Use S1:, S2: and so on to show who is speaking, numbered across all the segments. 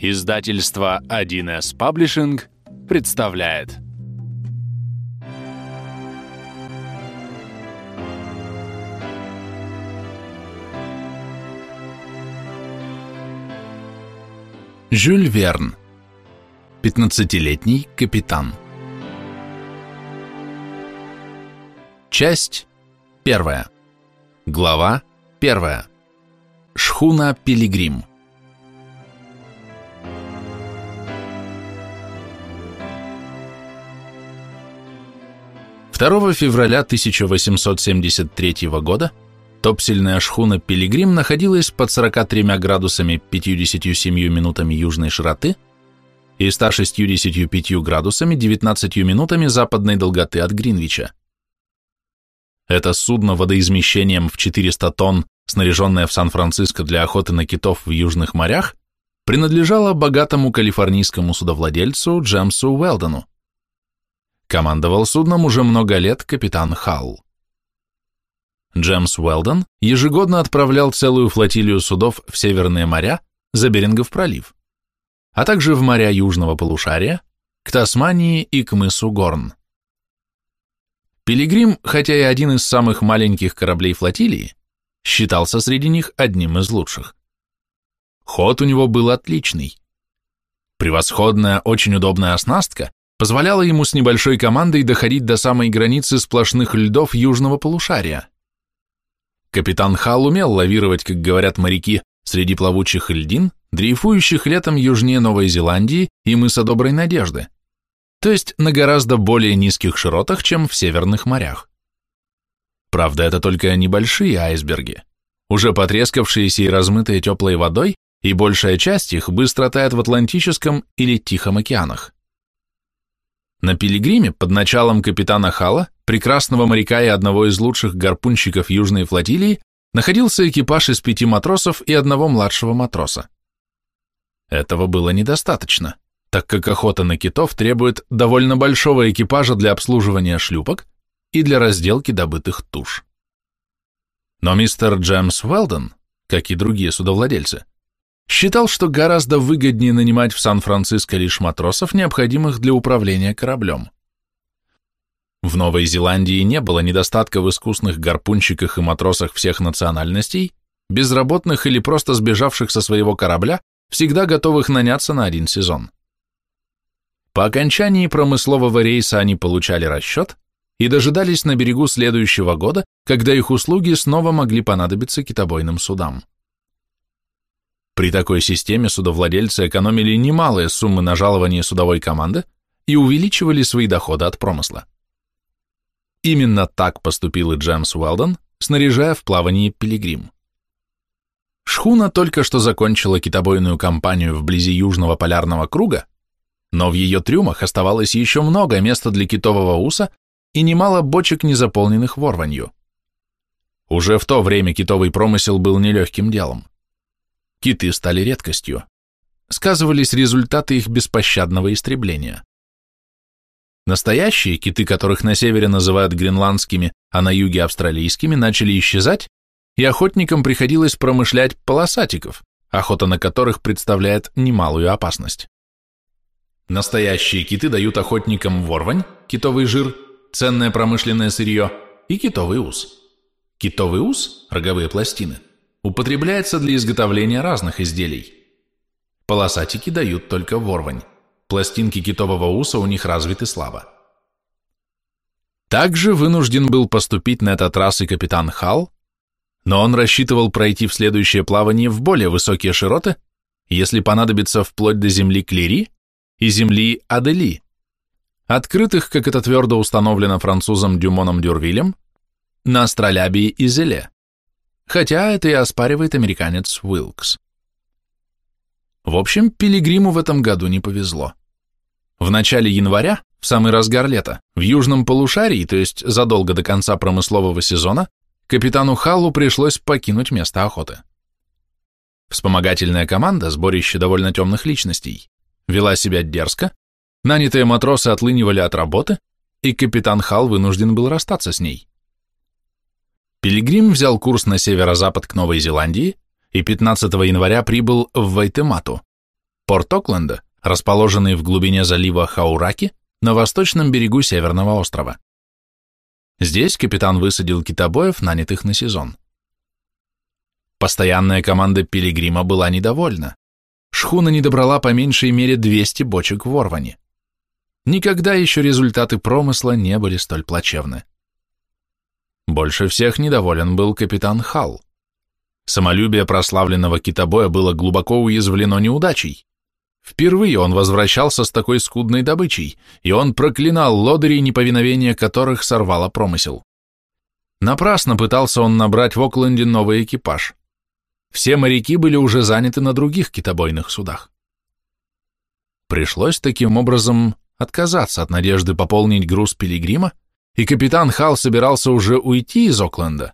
S1: Издательство 1С Паблишинг представляет. Жюль Верн. 15-летний капитан. Часть первая. Глава первая. Шхуна Пилигрим 2 февраля 1873 года топсельная шхуна «Пилигрим» находилась под 43 градусами 57 минутами южной широты и 165 градусами 19 минутами западной долготы от Гринвича. Это судно водоизмещением в 400 тонн, снаряженное в Сан-Франциско для охоты на китов в южных морях, принадлежало богатому калифорнийскому судовладельцу Джемсу Уэлдону. Командовал судном уже много лет капитан Халл. Джемс Уэлдон ежегодно отправлял целую флотилию судов в Северные моря за Берингов пролив, а также в моря Южного полушария, к Тасмании и к мысу Горн. Пилигрим, хотя и один из самых маленьких кораблей флотилии, считался среди них одним из лучших. Ход у него был отличный. Превосходная, очень удобная оснастка позволяло ему с небольшой командой доходить до самой границы сплошных льдов южного полушария. Капитан Халл умел лавировать, как говорят моряки, среди плавучих льдин, дрейфующих летом южнее Новой Зеландии и мыса Доброй Надежды, то есть на гораздо более низких широтах, чем в северных морях. Правда, это только небольшие айсберги, уже потрескавшиеся и размытые теплой водой, и большая часть их быстро тает в Атлантическом или Тихом океанах. На Пилигриме под началом капитана Хала, прекрасного моряка и одного из лучших гарпунщиков Южной флотилии, находился экипаж из пяти матросов и одного младшего матроса. Этого было недостаточно, так как охота на китов требует довольно большого экипажа для обслуживания шлюпок и для разделки добытых туш. Но мистер Джеймс Уэлдон, как и другие судовладельцы, считал, что гораздо выгоднее нанимать в Сан-Франциско лишь матросов, необходимых для управления кораблем. В Новой Зеландии не было недостатка в искусных гарпунщиках и матросах всех национальностей, безработных или просто сбежавших со своего корабля, всегда готовых наняться на один сезон. По окончании промыслового рейса они получали расчет и дожидались на берегу следующего года, когда их услуги снова могли понадобиться китобойным судам. При такой системе судовладельцы экономили немалые суммы на жалование судовой команды и увеличивали свои доходы от промысла. Именно так поступил и Джеймс Уэлдон, снаряжая в плавании пилигрим. Шхуна только что закончила китобойную кампанию вблизи Южного полярного круга, но в ее трюмах оставалось еще много места для китового уса и немало бочек, не заполненных ворванью. Уже в то время китовый промысел был нелегким делом. Киты стали редкостью. Сказывались результаты их беспощадного истребления. Настоящие киты, которых на севере называют гренландскими, а на юге австралийскими, начали исчезать, и охотникам приходилось промышлять полосатиков, охота на которых представляет немалую опасность. Настоящие киты дают охотникам ворвань, китовый жир, ценное промышленное сырье и китовый ус. Китовый ус, роговые пластины, употребляется для изготовления разных изделий. Полосатики дают только ворвань. Пластинки китового уса у них развиты слабо. Также вынужден был поступить на этот раз и капитан Халл, но он рассчитывал пройти в следующее плавание в более высокие широты, если понадобится вплоть до земли Клери и земли Адели, открытых, как это твердо установлено французом Дюмоном Дюрвилем, на Астролябии и Зеле хотя это и оспаривает американец Уилкс. В общем, Пилигриму в этом году не повезло. В начале января, в самый разгар лета, в южном полушарии, то есть задолго до конца промыслового сезона, капитану Халлу пришлось покинуть место охоты. Вспомогательная команда, сборище довольно темных личностей, вела себя дерзко, нанятые матросы отлынивали от работы, и капитан Халл вынужден был расстаться с ней. Пилигрим взял курс на северо-запад к Новой Зеландии и 15 января прибыл в Вайтемату. порт Окленда, расположенный в глубине залива Хаураки на восточном берегу Северного острова. Здесь капитан высадил китобоев, нанятых на сезон. Постоянная команда Пилигрима была недовольна. Шхуна не добрала по меньшей мере 200 бочек в Орване. Никогда еще результаты промысла не были столь плачевны. Больше всех недоволен был капитан Халл. Самолюбие прославленного китобоя было глубоко уязвлено неудачей. Впервые он возвращался с такой скудной добычей, и он проклинал лодырей, неповиновение которых сорвало промысел. Напрасно пытался он набрать в Окленде новый экипаж. Все моряки были уже заняты на других китобойных судах. Пришлось таким образом отказаться от надежды пополнить груз пилигрима, и капитан Халл собирался уже уйти из Окленда,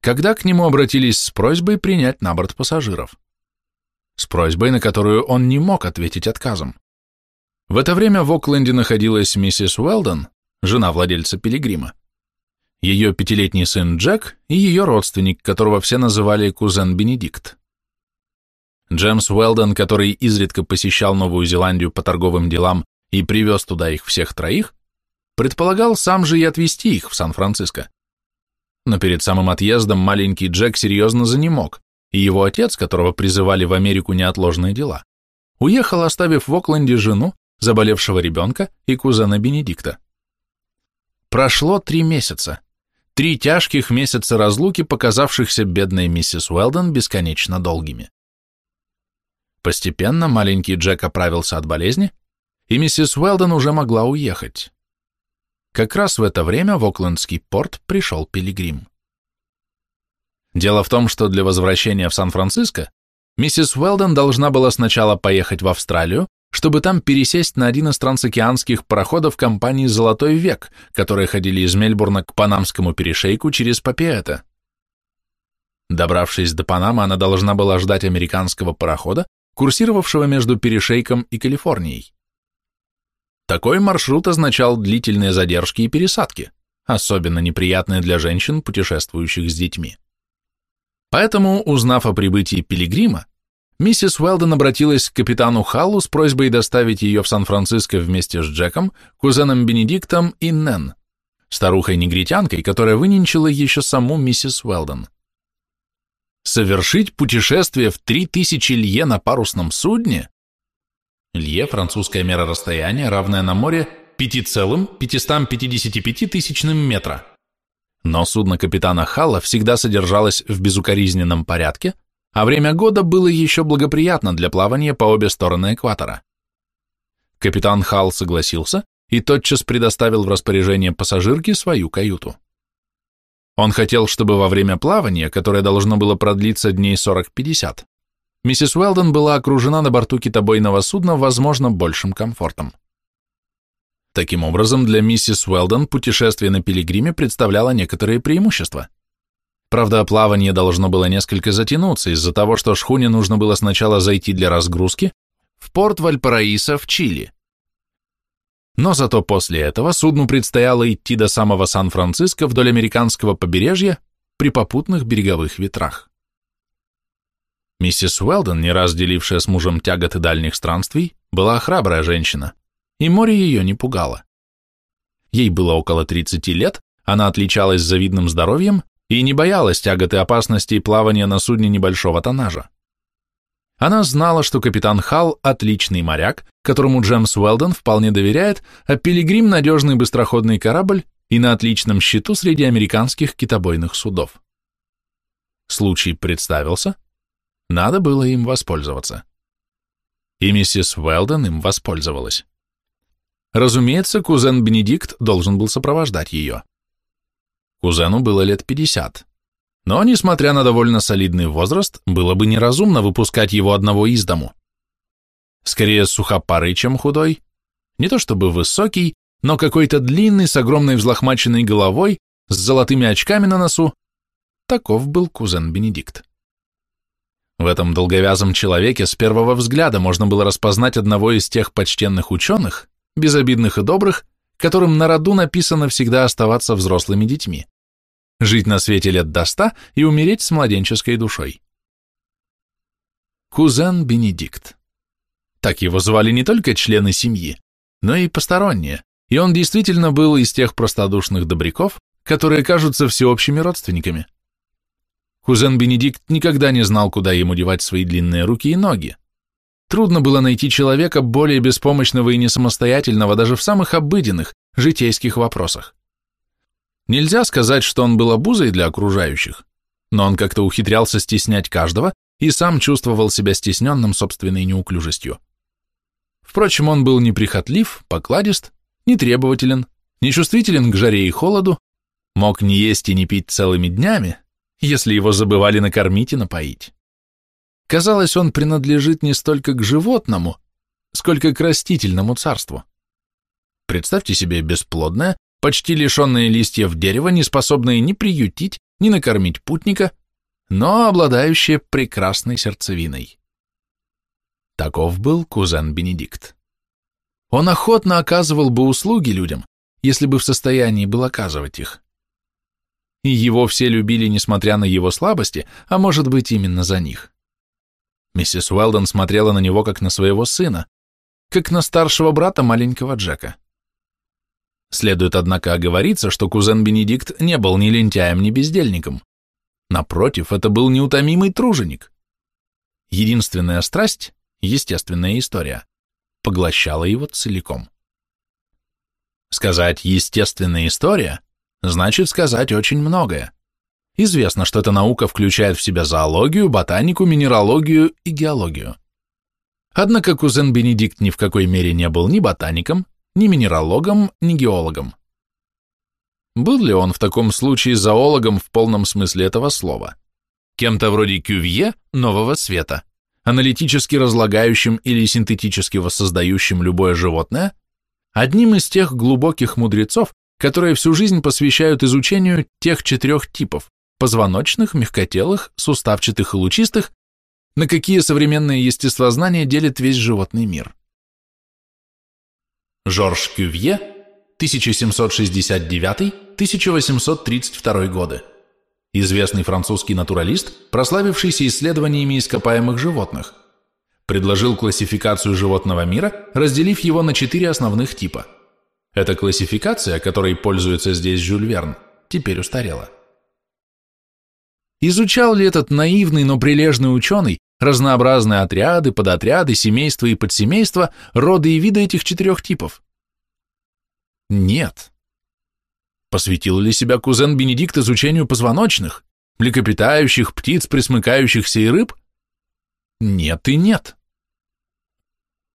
S1: когда к нему обратились с просьбой принять на борт пассажиров. С просьбой, на которую он не мог ответить отказом. В это время в Окленде находилась миссис Уэлдон, жена владельца пилигрима, ее пятилетний сын Джек и ее родственник, которого все называли кузен Бенедикт. Джемс Уэлдон, который изредка посещал Новую Зеландию по торговым делам и привез туда их всех троих, предполагал сам же и отвезти их в Сан-Франциско. Но перед самым отъездом маленький Джек серьезно занемог, и его отец, которого призывали в Америку неотложные дела, уехал, оставив в Окленде жену, заболевшего ребенка и кузена Бенедикта. Прошло три месяца. Три тяжких месяца разлуки, показавшихся бедной миссис Уэлдон бесконечно долгими. Постепенно маленький Джек оправился от болезни, и миссис Уэлдон уже могла уехать. Как раз в это время в Оклендский порт пришел пилигрим. Дело в том, что для возвращения в Сан-Франциско миссис Уэлдон должна была сначала поехать в Австралию, чтобы там пересесть на один из трансокеанских пароходов компании «Золотой век», которые ходили из Мельбурна к Панамскому перешейку через Папиэта. Добравшись до Панамы, она должна была ждать американского парохода, курсировавшего между перешейком и Калифорнией. Такой маршрут означал длительные задержки и пересадки, особенно неприятные для женщин, путешествующих с детьми. Поэтому, узнав о прибытии Пилигрима, Миссис Уэлден обратилась к капитану Халлу с просьбой доставить ее в Сан-Франциско вместе с Джеком, кузеном Бенедиктом и Нэн, старухой-негритянкой, которая выненчила еще саму миссис Уэлден. Совершить путешествие в 3000 лье на парусном судне? Лье – французская мера расстояния, равная на море 5,555 тысячным метра. Но судно капитана Халла всегда содержалось в безукоризненном порядке – а время года было еще благоприятно для плавания по обе стороны экватора. Капитан Халл согласился и тотчас предоставил в распоряжение пассажирки свою каюту. Он хотел, чтобы во время плавания, которое должно было продлиться дней 40-50, миссис Уэлдон была окружена на борту китобойного судна, возможно, большим комфортом. Таким образом, для миссис Уэлдон путешествие на Пилигриме представляло некоторые преимущества. Правда, плавание должно было несколько затянуться из-за того, что шхуне нужно было сначала зайти для разгрузки в порт Вальпараиса в Чили. Но зато после этого судну предстояло идти до самого Сан-Франциско вдоль американского побережья при попутных береговых ветрах. Миссис Уэлдон, не раз делившая с мужем тяготы дальних странствий, была храбрая женщина, и море ее не пугало. Ей было около 30 лет, она отличалась завидным здоровьем и не боялась тяготы опасностей плавания на судне небольшого тоннажа. Она знала, что капитан Халл – отличный моряк, которому Джемс Уэлдон вполне доверяет, а Пилигрим – надежный быстроходный корабль и на отличном счету среди американских китобойных судов. Случай представился, надо было им воспользоваться. И миссис Уэлдон им воспользовалась. Разумеется, кузен Бенедикт должен был сопровождать ее. Кузену было лет 50. Но, несмотря на довольно солидный возраст, было бы неразумно выпускать его одного из дому. Скорее сухопарый, чем худой. Не то чтобы высокий, но какой-то длинный, с огромной взлохмаченной головой, с золотыми очками на носу. Таков был кузен Бенедикт. В этом долговязом человеке с первого взгляда можно было распознать одного из тех почтенных ученых, безобидных и добрых, которым на роду написано всегда оставаться взрослыми детьми, жить на свете лет до ста и умереть с младенческой душой. Кузен Бенедикт. Так его звали не только члены семьи, но и посторонние, и он действительно был из тех простодушных добряков, которые кажутся всеобщими родственниками. Кузен Бенедикт никогда не знал, куда ему девать свои длинные руки и ноги. Трудно было найти человека более беспомощного и несамостоятельного даже в самых обыденных, житейских вопросах. Нельзя сказать, что он был обузой для окружающих, но он как-то ухитрялся стеснять каждого и сам чувствовал себя стесненным собственной неуклюжестью. Впрочем, он был неприхотлив, покладист, нетребователен, нечувствителен к жаре и холоду, мог не есть и не пить целыми днями, если его забывали накормить и напоить. Казалось, он принадлежит не столько к животному, сколько к растительному царству. Представьте себе бесплодное, почти лишенное листьев дерево, не способное ни приютить, ни накормить путника, но обладающее прекрасной сердцевиной. Таков был кузен Бенедикт. Он охотно оказывал бы услуги людям, если бы в состоянии был оказывать их. И его все любили, несмотря на его слабости, а может быть именно за них. Миссис Уэлдон смотрела на него как на своего сына, как на старшего брата маленького Джека. Следует, однако, оговориться, что кузен Бенедикт не был ни лентяем, ни бездельником. Напротив, это был неутомимый труженик. Единственная страсть, естественная история, поглощала его целиком. Сказать «естественная история» значит сказать очень многое. Известно, что эта наука включает в себя зоологию, ботанику, минералогию и геологию. Однако кузен Бенедикт ни в какой мере не был ни ботаником, ни минералогом, ни геологом. Был ли он в таком случае зоологом в полном смысле этого слова? Кем-то вроде Кювье нового света, аналитически разлагающим или синтетически воссоздающим любое животное, одним из тех глубоких мудрецов, которые всю жизнь посвящают изучению тех четырех типов позвоночных, мягкотелых, суставчатых и лучистых, на какие современное естествознание делит весь животный мир. Жорж Кювье, 1769-1832 годы. Известный французский натуралист, прославившийся исследованиями ископаемых животных, предложил классификацию животного мира, разделив его на четыре основных типа. Эта классификация, которой пользуется здесь Жюль Верн, теперь устарела. Изучал ли этот наивный, но прилежный ученый разнообразные отряды, подотряды, семейства и подсемейства, роды и виды этих четырех типов? Нет. Посвятил ли себя кузен Бенедикт изучению позвоночных, млекопитающих, птиц, присмыкающихся и рыб? Нет и нет.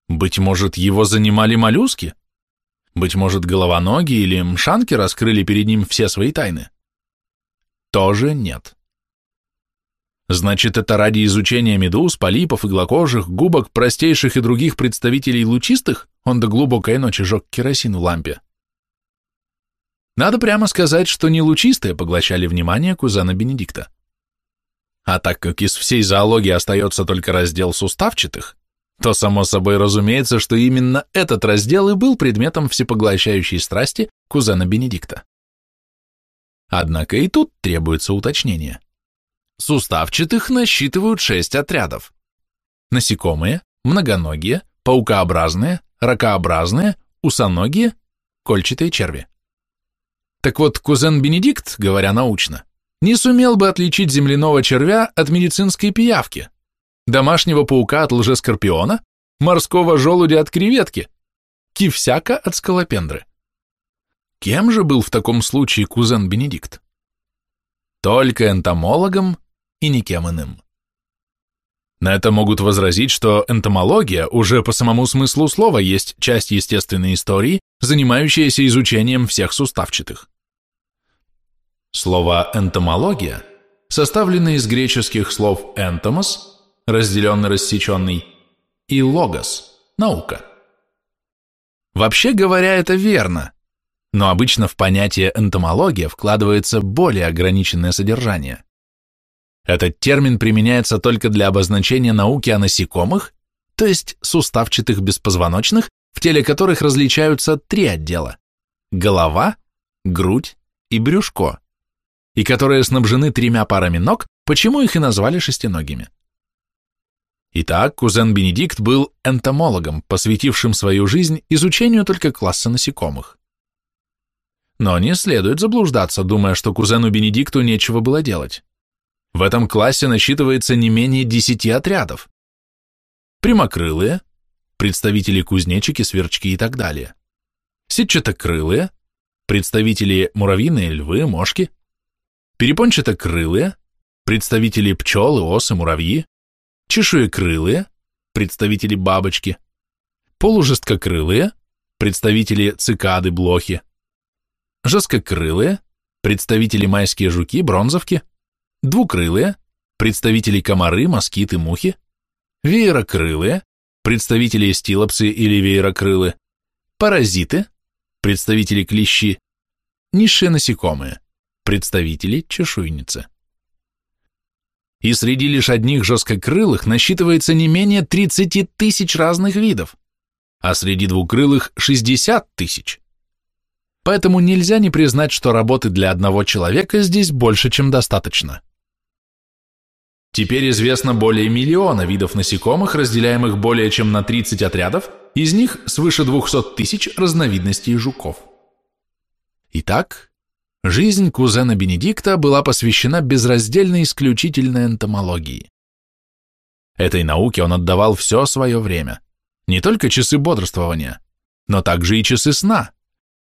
S1: Быть может, его занимали моллюски? Быть может, головоногие или мшанки раскрыли перед ним все свои тайны? Тоже нет. Значит, это ради изучения медуз, полипов, иглокожих, губок, простейших и других представителей лучистых он до глубокой ночи жег керосин в лампе. Надо прямо сказать, что не лучистые поглощали внимание кузена Бенедикта. А так как из всей зоологии остается только раздел суставчатых, то само собой разумеется, что именно этот раздел и был предметом всепоглощающей страсти кузена Бенедикта. Однако и тут требуется уточнение. Суставчатых насчитывают шесть отрядов. Насекомые, многоногие, паукообразные, ракообразные, усоногие, кольчатые черви. Так вот, кузен Бенедикт, говоря научно, не сумел бы отличить земляного червя от медицинской пиявки, домашнего паука от лжескорпиона, морского желудя от креветки, кивсяка от скалопендры. Кем же был в таком случае кузен Бенедикт? Только энтомологом и никем иным. На это могут возразить, что энтомология уже по самому смыслу слова есть часть естественной истории, занимающаяся изучением всех суставчатых. Слово «энтомология» составлено из греческих слов «энтомос» – разделенный, рассеченный, и «логос» – наука. Вообще говоря, это верно, но обычно в понятие энтомология вкладывается более ограниченное содержание – этот термин применяется только для обозначения науки о насекомых, то есть суставчатых беспозвоночных, в теле которых различаются три отдела – голова, грудь и брюшко, и которые снабжены тремя парами ног, почему их и назвали шестиногими. Итак, кузен Бенедикт был энтомологом, посвятившим свою жизнь изучению только класса насекомых. Но не следует заблуждаться, думая, что кузену Бенедикту нечего было делать. В этом классе насчитывается не менее десяти отрядов. Прямокрылые, представители кузнечики, сверчки и так далее. Сетчатокрылые, представители муравьиные львы, мошки. Перепончатокрылые, представители пчелы, осы, муравьи чешуекрылые, представители бабочки, полужесткокрылые, представители цикады, блохи, жесткокрылые, представители майские жуки, бронзовки, двукрылые, представители комары, москиты, мухи, веерокрылые, представители стилопсы или веерокрылы, паразиты, представители клещи, низшие насекомые, представители чешуйницы и среди лишь одних жесткокрылых насчитывается не менее 30 тысяч разных видов, а среди двукрылых 60 тысяч. Поэтому нельзя не признать, что работы для одного человека здесь больше, чем достаточно. Теперь известно более миллиона видов насекомых, разделяемых более чем на 30 отрядов, из них свыше 200 тысяч разновидностей жуков. Итак, Жизнь кузена Бенедикта была посвящена безраздельно исключительной энтомологии. Этой науке он отдавал все свое время, не только часы бодрствования, но также и часы сна,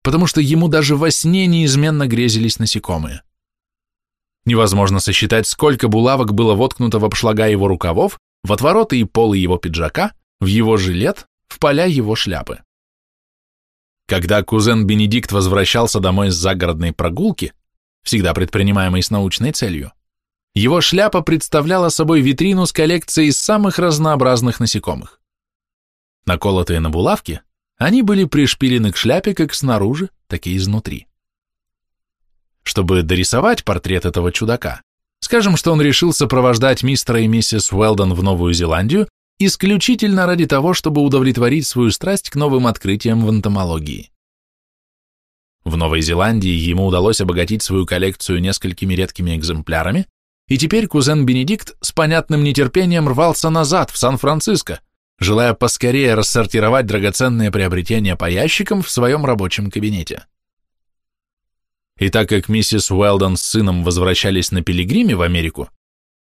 S1: потому что ему даже во сне неизменно грезились насекомые. Невозможно сосчитать, сколько булавок было воткнуто в обшлага его рукавов, в отвороты и полы его пиджака, в его жилет, в поля его шляпы. Когда кузен Бенедикт возвращался домой с загородной прогулки, всегда предпринимаемой с научной целью, его шляпа представляла собой витрину с коллекцией самых разнообразных насекомых. Наколотые на булавке, они были пришпилены к шляпе как снаружи, так и изнутри. Чтобы дорисовать портрет этого чудака, скажем, что он решил сопровождать мистера и миссис Уэлдон в Новую Зеландию исключительно ради того, чтобы удовлетворить свою страсть к новым открытиям в энтомологии. В Новой Зеландии ему удалось обогатить свою коллекцию несколькими редкими экземплярами, и теперь кузен Бенедикт с понятным нетерпением рвался назад, в Сан-Франциско, желая поскорее рассортировать драгоценные приобретения по ящикам в своем рабочем кабинете. И так как миссис Уэлдон с сыном возвращались на пилигриме в Америку,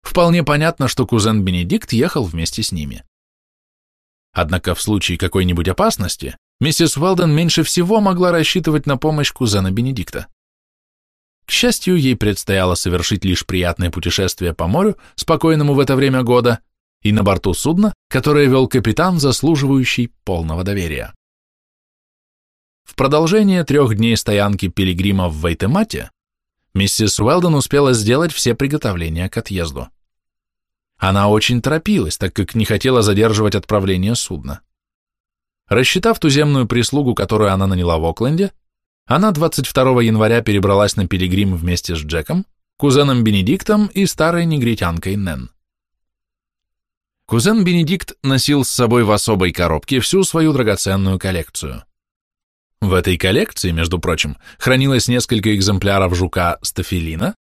S1: вполне понятно, что кузен Бенедикт ехал вместе с ними. Однако в случае какой-нибудь опасности миссис Уэлден меньше всего могла рассчитывать на помощь кузена Бенедикта. К счастью, ей предстояло совершить лишь приятное путешествие по морю, спокойному в это время года, и на борту судна, которое вел капитан, заслуживающий полного доверия. В продолжение трех дней стоянки пилигрима в Вайтемате миссис Уэлден успела сделать все приготовления к отъезду. Она очень торопилась, так как не хотела задерживать отправление судна. Рассчитав туземную прислугу, которую она наняла в Окленде, она 22 января перебралась на Пилигрим вместе с Джеком, кузеном Бенедиктом и старой негритянкой Нэн. Кузен Бенедикт носил с собой в особой коробке всю свою драгоценную коллекцию. В этой коллекции, между прочим, хранилось несколько экземпляров жука стафилина,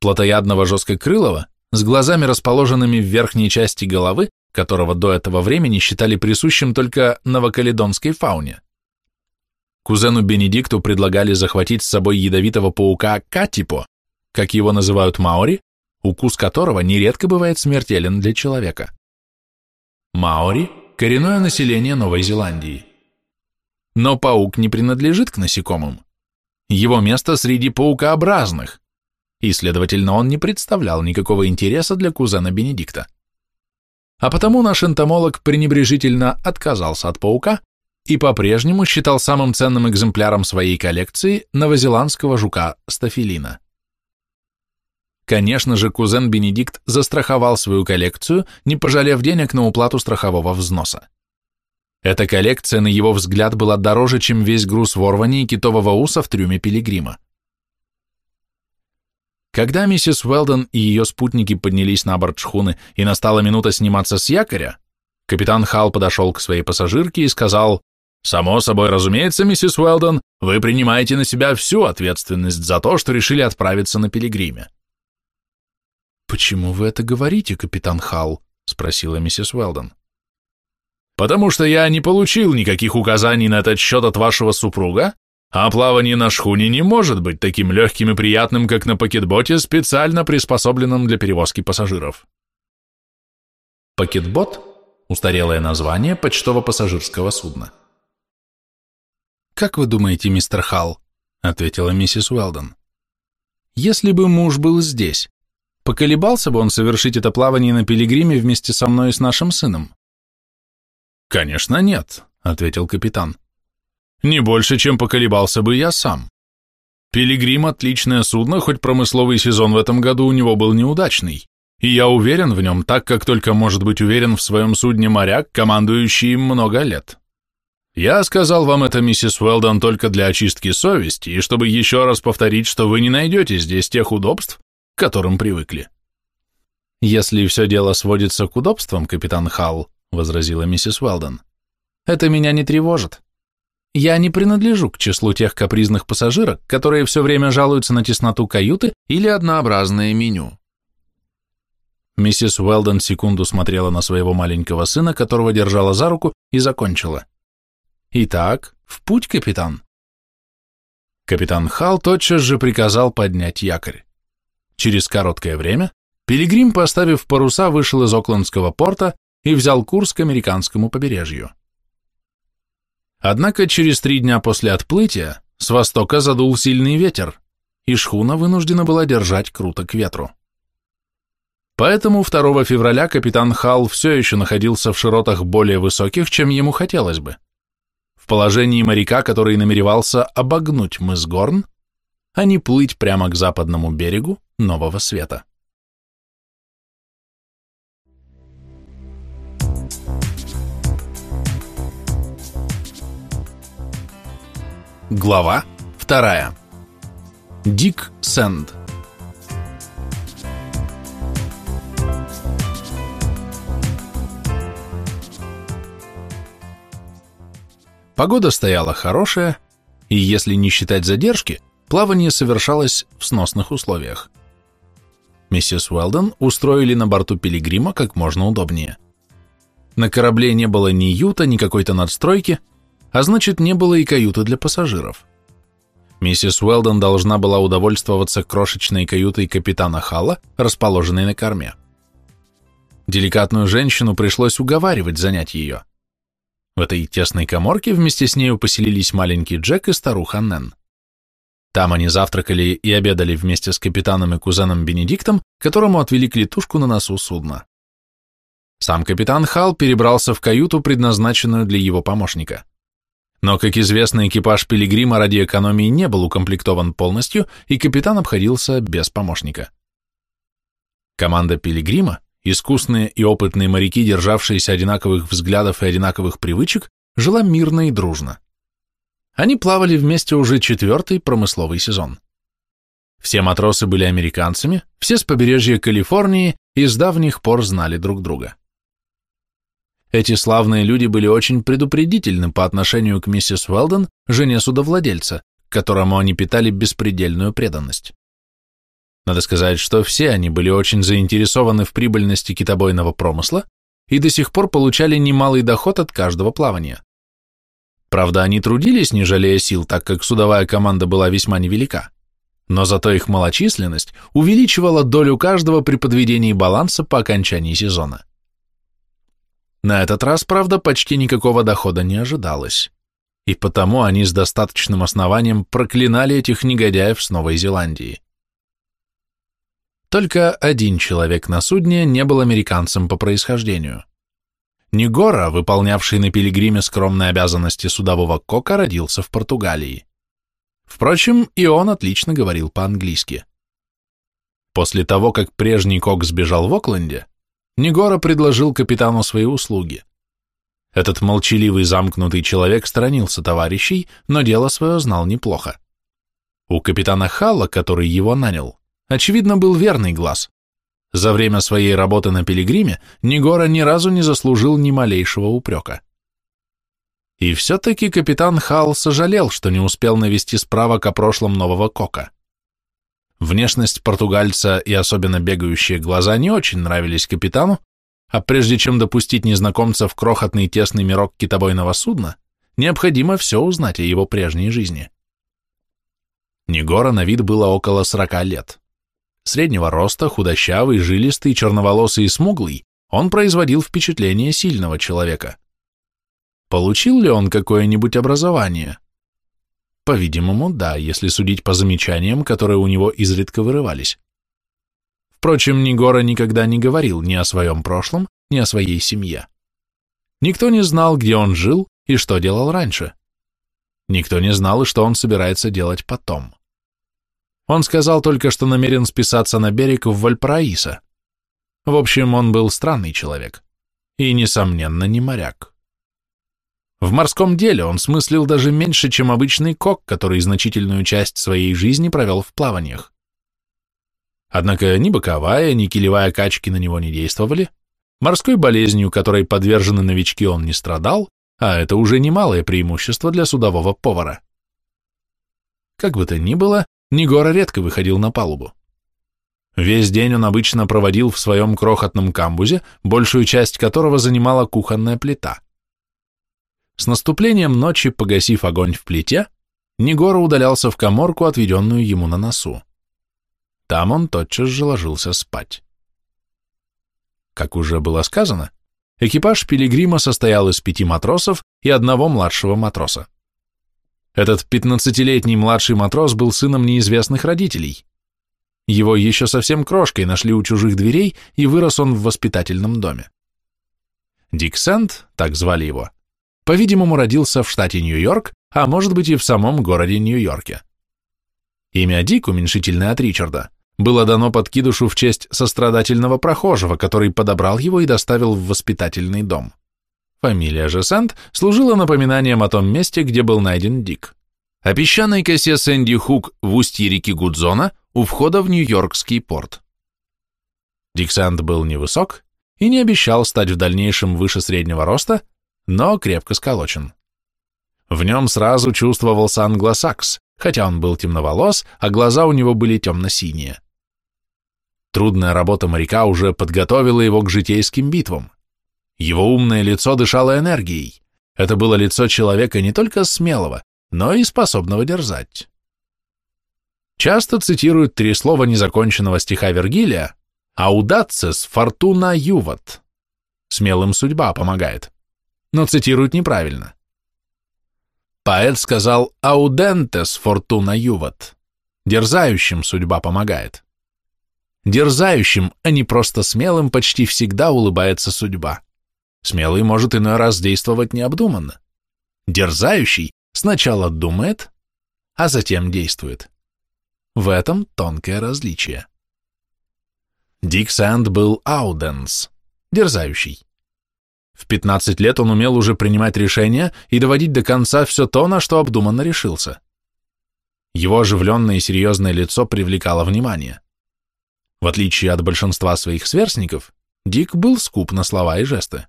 S1: плотоядного жесткокрылого с глазами, расположенными в верхней части головы, которого до этого времени считали присущим только новокаледонской фауне. Кузену Бенедикту предлагали захватить с собой ядовитого паука Катипо, как его называют маори, укус которого нередко бывает смертелен для человека. Маори – коренное население Новой Зеландии. Но паук не принадлежит к насекомым. Его место среди паукообразных, и, следовательно, он не представлял никакого интереса для кузена Бенедикта. А потому наш энтомолог пренебрежительно отказался от паука и по-прежнему считал самым ценным экземпляром своей коллекции новозеландского жука стафилина. Конечно же, кузен Бенедикт застраховал свою коллекцию, не пожалев денег на уплату страхового взноса. Эта коллекция, на его взгляд, была дороже, чем весь груз ворвани и китового уса в трюме пилигрима. Когда миссис Уэлдон и ее спутники поднялись на борт шхуны и настала минута сниматься с якоря, капитан Халл подошел к своей пассажирке и сказал, «Само собой разумеется, миссис Уэлдон, вы принимаете на себя всю ответственность за то, что решили отправиться на пилигриме».
S2: «Почему вы это говорите, капитан Халл?»
S1: спросила миссис Уэлдон. Потому что я не получил никаких указаний на этот счет от вашего супруга, а плавание на шхуне не может быть таким легким и приятным, как на пакетботе, специально приспособленном для перевозки пассажиров. Пакетбот – устарелое название почтово-пассажирского судна.
S2: «Как вы думаете, мистер Халл?» – ответила миссис Уэлдон. «Если бы муж был здесь, поколебался бы он совершить это плавание на пилигриме вместе со мной и с нашим сыном?»
S1: «Конечно нет», — ответил капитан. «Не больше, чем поколебался бы я сам. Пилигрим — отличное судно, хоть промысловый сезон в этом году у него был неудачный, и я уверен в нем так, как только может быть уверен в своем судне моряк, командующий им много лет. Я сказал вам это, миссис Уэлдон, только для очистки совести, и чтобы еще раз повторить, что вы не найдете здесь тех удобств, к которым привыкли».
S2: «Если все дело сводится к удобствам, капитан Халл, — возразила миссис Уэлдон. «Это меня не тревожит. Я не принадлежу к числу тех капризных пассажирок, которые все время жалуются на тесноту каюты или однообразное меню». Миссис Уэлдон секунду смотрела на своего маленького сына, которого держала за руку, и закончила. «Итак, в путь, капитан». Капитан Хал тотчас же приказал поднять якорь. Через короткое время Пилигрим, поставив паруса, вышел из Оклендского порта и взял курс к американскому побережью. Однако через три дня после отплытия с востока задул сильный ветер, и шхуна вынуждена была держать круто к ветру. Поэтому 2 февраля капитан Халл все еще находился в широтах более высоких, чем ему хотелось бы, в положении моряка, который намеревался обогнуть мыс Горн, а не плыть прямо к западному берегу Нового Света. Глава вторая. Дик Сэнд. Погода стояла хорошая, и если не считать задержки, плавание совершалось в сносных условиях. Миссис Уэлдон устроили на борту Пилигрима как можно удобнее. На корабле не было ни юта, ни какой-то надстройки, а значит, не было и каюты для пассажиров. Миссис Уэлдон должна была удовольствоваться крошечной каютой капитана Халла, расположенной на корме. Деликатную женщину пришлось уговаривать занять ее. В этой тесной коморке вместе с нею поселились маленький Джек и старуха Нэн. Там они завтракали и обедали вместе с капитаном и кузеном Бенедиктом, которому отвели клетушку на носу судна. Сам капитан Халл перебрался в каюту, предназначенную для его помощника. Но, как известно, экипаж Пилигрима ради экономии не был укомплектован полностью, и капитан обходился без помощника. Команда Пилигрима, искусные и опытные моряки, державшиеся одинаковых взглядов и одинаковых привычек, жила мирно и дружно. Они плавали вместе уже четвертый промысловый сезон. Все матросы были американцами, все с побережья Калифорнии и с давних пор знали друг друга. Эти славные люди были очень предупредительны по отношению к миссис Уэлден, жене судовладельца, которому они питали беспредельную преданность. Надо сказать, что все они были очень заинтересованы в прибыльности китобойного промысла и до сих пор получали немалый доход от каждого плавания. Правда, они трудились, не жалея сил, так как судовая команда была весьма невелика, но зато их малочисленность увеличивала долю каждого при подведении баланса по окончании сезона. На этот раз, правда, почти никакого дохода не ожидалось, и потому они с достаточным основанием проклинали этих негодяев с Новой Зеландии. Только один человек на судне не был американцем по происхождению. Негора, выполнявший на пилигриме скромные обязанности судового кока, родился в Португалии. Впрочем, и он отлично говорил по-английски. После того, как прежний кок сбежал в Окленде, Негора предложил капитану свои услуги. Этот молчаливый замкнутый человек сторонился товарищей, но дело свое знал неплохо. У капитана Халла, который его нанял, очевидно, был верный глаз. За время своей работы на Пилигриме Негора ни разу не заслужил ни малейшего упрека. И все-таки капитан Халл сожалел, что не успел навести справок о прошлом нового Кока. Внешность португальца и особенно бегающие глаза не очень нравились капитану,
S1: а прежде чем допустить незнакомца в крохотный тесный мирок китобойного судна, необходимо все узнать о его прежней жизни. Негора на вид было около сорока лет. Среднего роста, худощавый, жилистый, черноволосый и смуглый, он производил впечатление сильного человека. Получил ли он какое-нибудь образование? По-видимому, да, если судить по замечаниям, которые у него изредка вырывались. Впрочем, Нигора никогда не говорил ни о своем прошлом, ни о своей семье. Никто не знал, где он жил и что делал раньше. Никто не знал, и что он собирается делать потом. Он сказал только, что намерен списаться на берег в Вальпараисо. В общем, он был странный человек. И, несомненно, не моряк. В морском деле он смыслил даже меньше, чем обычный кок, который значительную часть своей жизни провел в плаваниях. Однако ни боковая, ни килевая качки на него не действовали, морской болезнью, которой подвержены новички, он не страдал, а это уже немалое преимущество для судового повара. Как бы то ни было, Нигора редко выходил на палубу. Весь день он обычно проводил в своем крохотном камбузе, большую часть которого занимала кухонная плита. С наступлением ночи, погасив огонь в плите, Нигора удалялся в коморку, отведенную ему на носу. Там он тотчас же ложился спать. Как уже было сказано, экипаж Пилигрима состоял из пяти матросов и одного младшего матроса. Этот пятнадцатилетний младший матрос был сыном неизвестных родителей. Его еще совсем крошкой нашли у чужих дверей, и вырос он в воспитательном доме. Дик Сент, так звали его, по-видимому, родился в штате Нью-Йорк, а может быть и в самом городе Нью-Йорке. Имя Дик, уменьшительное от Ричарда, было дано подкидышу в честь сострадательного прохожего, который подобрал его и доставил в воспитательный дом. Фамилия же Сент служила напоминанием о том месте, где был найден Дик. О песчаной косе Сэнди Хук в устье реки Гудзона у входа в Нью-Йоркский порт. Дик Сент был невысок и не обещал стать в дальнейшем выше среднего роста, но крепко сколочен. В нем сразу чувствовался англосакс, хотя он был темноволос, а глаза у него были темно-синие. Трудная работа моряка уже подготовила его к житейским битвам. Его умное лицо дышало энергией. Это было лицо человека не только смелого, но и способного дерзать. Часто цитируют три слова незаконченного стиха Вергилия «Аудацес фортуна юват» «Смелым судьба помогает», но цитируют неправильно. Поэт сказал «Аудентес фортуна юват» «Дерзающим судьба помогает». Дерзающим, а не просто смелым, почти всегда улыбается судьба. Смелый может иной раз действовать необдуманно. Дерзающий сначала думает, а затем действует. В этом тонкое различие. Дик Сэнд был ауденс, дерзающий. В 15 лет он умел уже принимать решения и доводить до конца все то, на что обдуманно решился. Его оживленное и серьезное лицо привлекало внимание. В отличие от большинства своих сверстников, Дик был скуп на слова и жесты.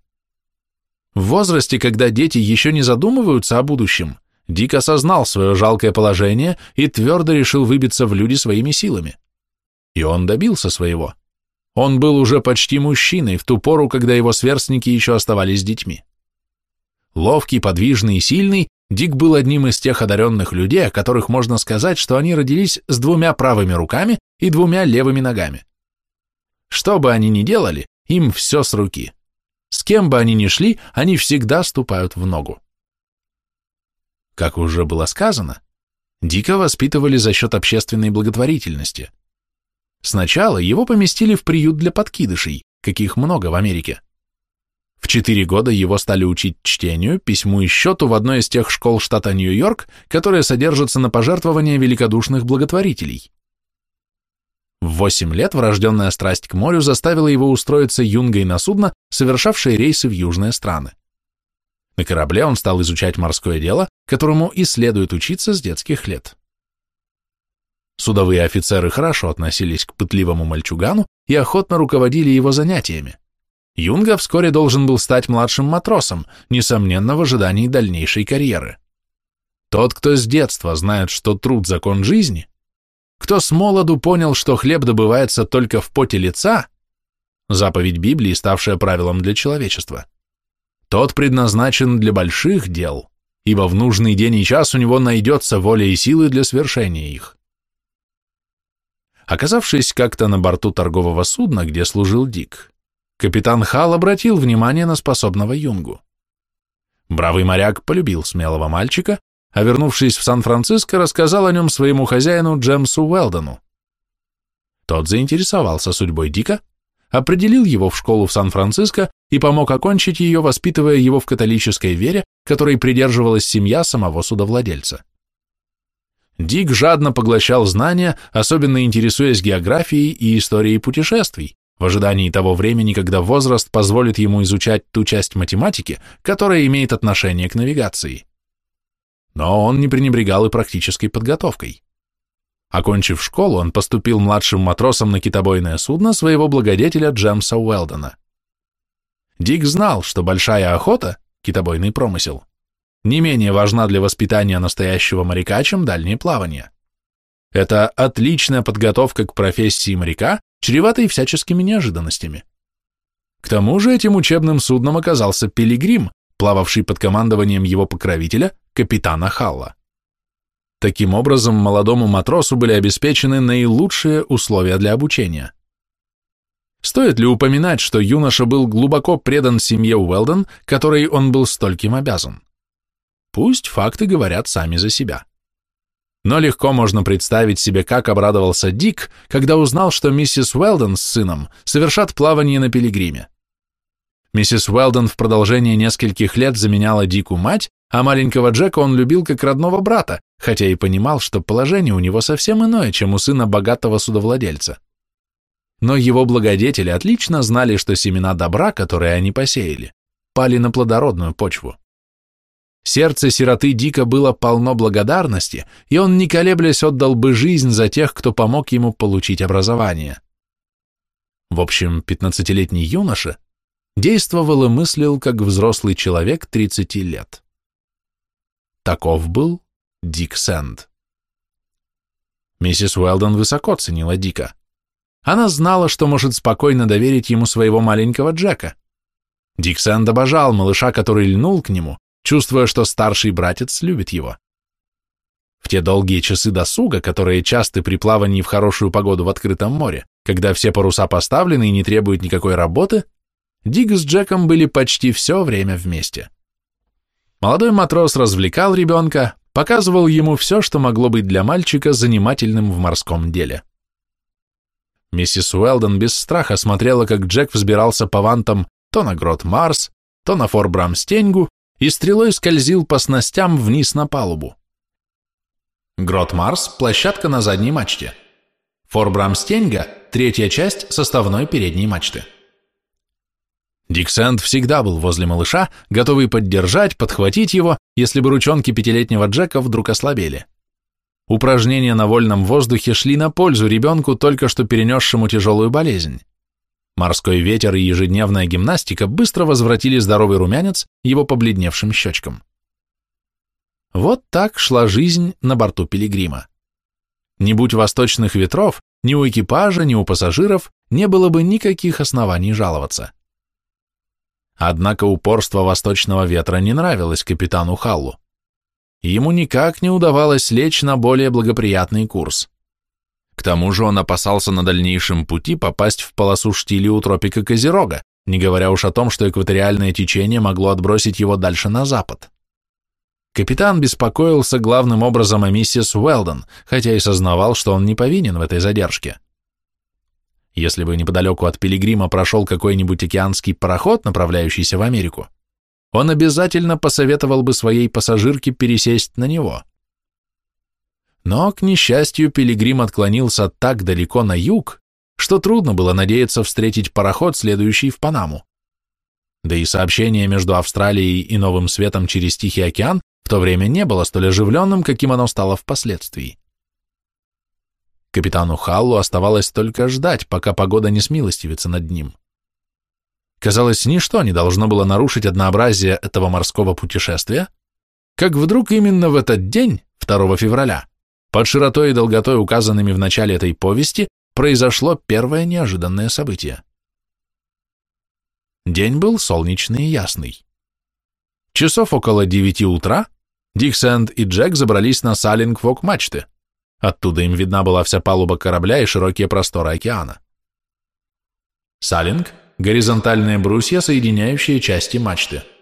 S1: В возрасте, когда дети еще не задумываются о будущем, Дик осознал свое жалкое положение и твердо решил выбиться в люди своими силами. И он добился своего. Он был уже почти мужчиной в ту пору, когда его сверстники еще оставались детьми. Ловкий, подвижный и сильный, Дик был одним из тех одаренных людей, о которых можно сказать, что они родились с двумя правыми руками и двумя левыми ногами. Что бы они ни делали, им все с руки. С кем бы они ни шли, они всегда ступают в ногу. Как уже было сказано, Дика воспитывали за счет общественной благотворительности. Сначала его поместили в приют для подкидышей, каких много в Америке. В четыре года его стали учить чтению, письму и счету в одной из тех школ штата Нью-Йорк, которые содержатся на пожертвования великодушных благотворителей. В восемь лет врожденная страсть к морю заставила его устроиться юнгой на судно, совершавшее рейсы в южные страны. На корабле он стал изучать морское дело, которому и следует учиться с детских лет. Судовые офицеры хорошо относились к пытливому мальчугану и охотно руководили его занятиями. Юнга вскоре должен был стать младшим матросом, несомненно, в ожидании дальнейшей карьеры. Тот, кто с детства знает, что труд – закон жизни, кто с молоду понял, что хлеб добывается только в поте лица, заповедь Библии, ставшая правилом для человечества. Тот предназначен для больших дел, ибо в нужный день и час у него найдется воля и силы для свершения их. Оказавшись как-то на борту торгового судна, где служил Дик, капитан Хал обратил внимание на способного юнгу. Бравый моряк полюбил смелого мальчика, а вернувшись в Сан-Франциско, рассказал о нем своему хозяину Джемсу Уэлдону. Тот заинтересовался судьбой Дика, определил его в школу в Сан-Франциско и помог окончить ее, воспитывая его в католической вере, которой придерживалась семья самого судовладельца. Дик жадно поглощал знания, особенно интересуясь географией и историей путешествий, в ожидании того времени, когда возраст позволит ему изучать ту часть математики, которая имеет отношение к навигации. Но он не пренебрегал и практической подготовкой. Окончив школу, он поступил младшим матросом на китобойное судно своего благодетеля Джемса Уэлдона. Дик знал, что большая охота, китобойный промысел, не менее важна для воспитания настоящего моряка, чем дальнее плавание. Это отличная подготовка к профессии моряка, чреватой всяческими неожиданностями. К тому же этим учебным судном оказался Пилигрим, плававший под командованием его покровителя, капитана Халла. Таким образом, молодому матросу были обеспечены наилучшие условия для обучения. Стоит ли упоминать, что юноша был глубоко предан семье Уэлден, которой он был стольким обязан? Пусть факты говорят сами за себя. Но легко можно представить себе, как обрадовался Дик, когда узнал, что миссис Уэлден с сыном совершат плавание на пилигриме. Миссис Уэлден в продолжение нескольких лет заменяла Дику мать, а маленького Джека он любил как родного брата, хотя и понимал, что положение у него совсем иное, чем у сына богатого судовладельца. Но его благодетели отлично знали, что семена добра, которые они посеяли, пали на плодородную почву. Сердце сироты Дика было полно благодарности, и он, не колеблясь, отдал бы жизнь за тех, кто помог ему получить образование. В общем, пятнадцатилетний юноша действовал и мыслил, как взрослый человек 30 лет. Таков был Дик Сэнд. Миссис Уэлдон высоко ценила Дика. Она знала, что может спокойно доверить ему своего маленького Джека. Дик Сэнд обожал малыша, который льнул к нему, чувствуя, что старший братец любит его. В те долгие часы досуга, которые часты при плавании в хорошую погоду в открытом море, когда все паруса поставлены и не требуют никакой работы, Дик с Джеком были почти все время вместе. Молодой матрос развлекал ребенка, показывал ему все, что могло быть для мальчика занимательным в морском деле. Миссис Уэлдон без страха смотрела, как Джек взбирался по вантам то на грот Марс, то на фор Брамстеньгу и стрелой скользил по снастям вниз на палубу. Грот Марс – площадка на задней мачте. Фор Брамстеньга – третья часть составной передней мачты. Диксент всегда был возле малыша, готовый поддержать, подхватить его, если бы ручонки пятилетнего Джека вдруг ослабели. Упражнения на вольном воздухе шли на пользу ребенку, только что перенесшему тяжелую болезнь. Морской ветер и ежедневная гимнастика быстро возвратили здоровый румянец его побледневшим щечкам. Вот так шла жизнь на борту Пилигрима. Не будь восточных ветров, ни у экипажа, ни у пассажиров не было бы никаких оснований жаловаться. Однако упорство восточного ветра не нравилось капитану Халлу. Ему никак не удавалось лечь на более благоприятный курс. К тому же он опасался на дальнейшем пути попасть в полосу штиля у тропика Козерога, не говоря уж о том, что экваториальное течение могло отбросить его дальше на запад. Капитан беспокоился главным образом о миссис Уэлдон, хотя и сознавал, что он не повинен в этой задержке. Если бы неподалеку от Пилигрима прошел какой-нибудь океанский пароход, направляющийся в Америку, он обязательно посоветовал бы своей пассажирке пересесть на него. Но, к несчастью, Пилигрим отклонился так далеко на юг, что трудно было надеяться встретить пароход, следующий в Панаму. Да и сообщение между Австралией и Новым Светом через Тихий океан в то время не было столь оживленным, каким оно стало впоследствии. Капитану Халлу оставалось только ждать, пока погода не смилостивится над ним. Казалось, ничто не должно было нарушить однообразие этого морского путешествия, как вдруг именно в этот день, 2 февраля, под широтой и долготой, указанными в начале этой повести, произошло первое неожиданное событие.
S2: День был солнечный и ясный. Часов около девяти утра Диксенд и Джек забрались на салинг-фок мачты. Оттуда им видна была вся палуба корабля и широкие просторы океана. Салинг – горизонтальные брусья, соединяющие части мачты –